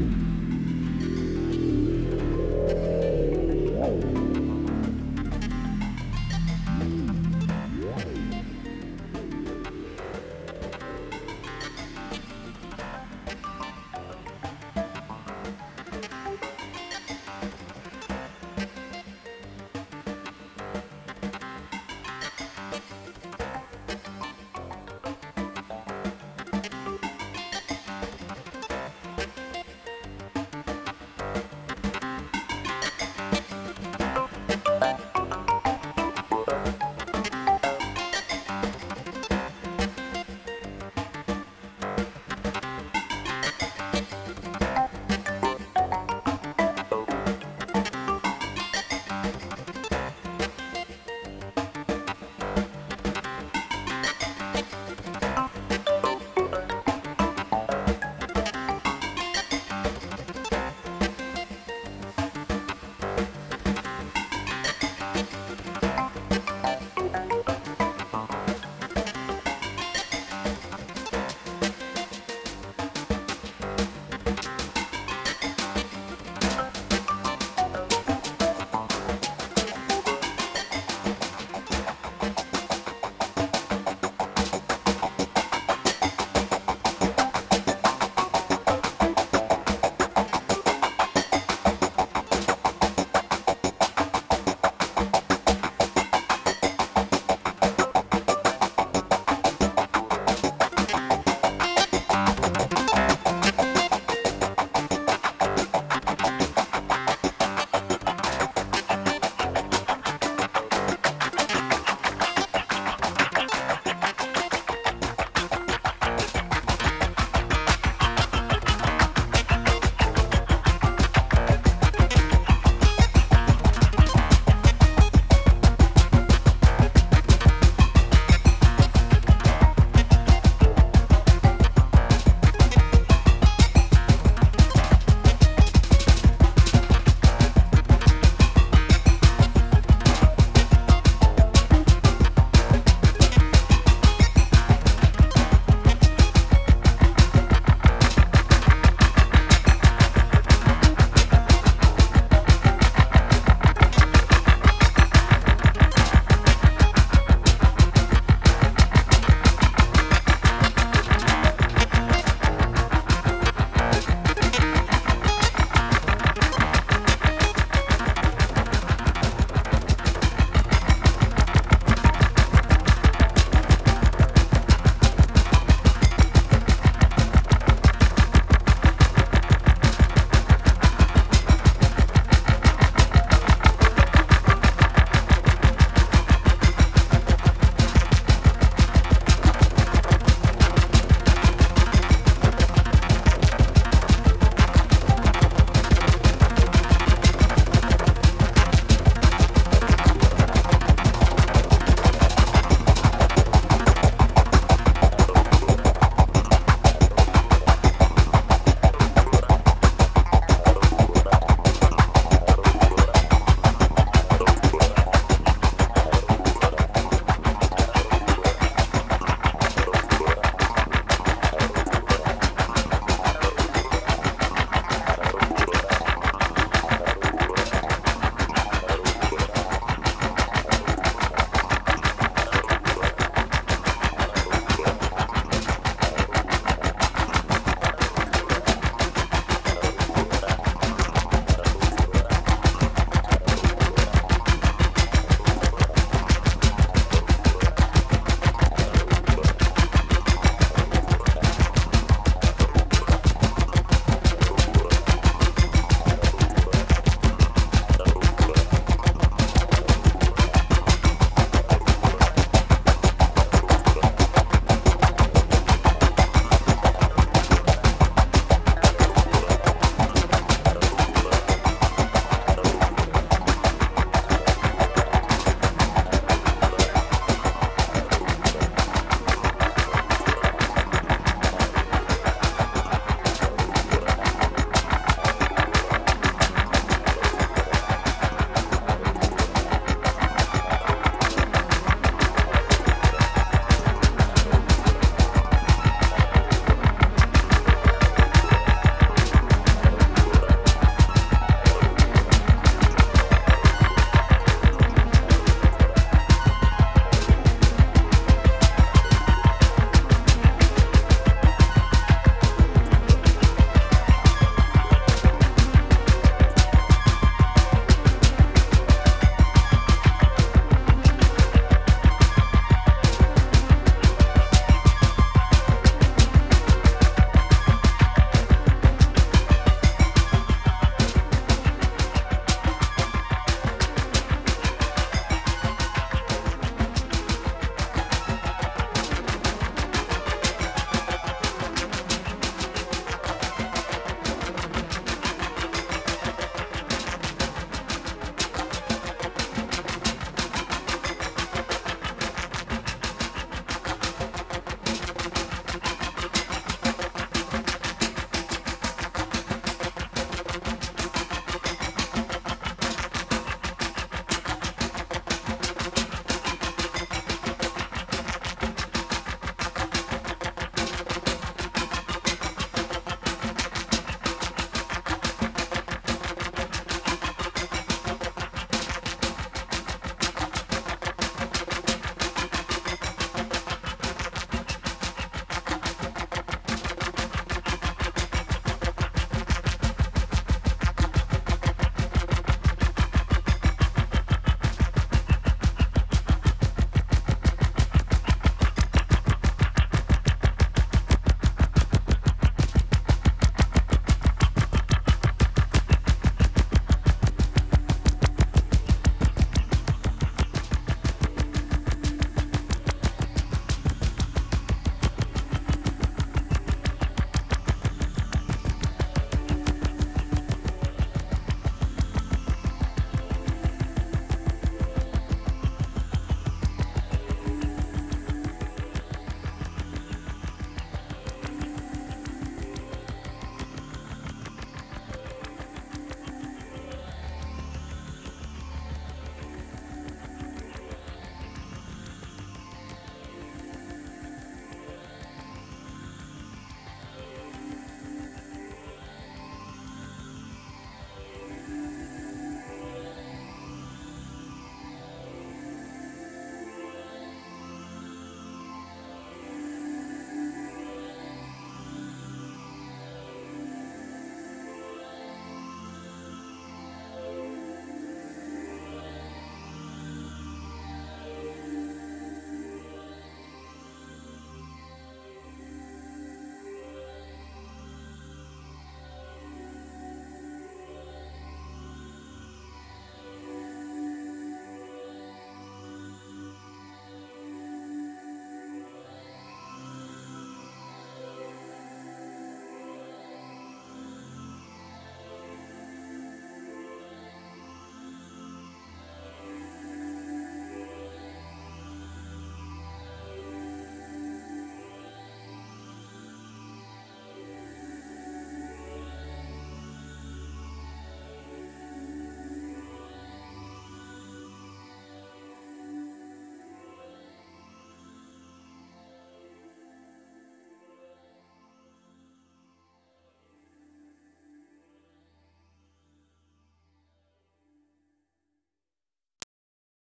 you.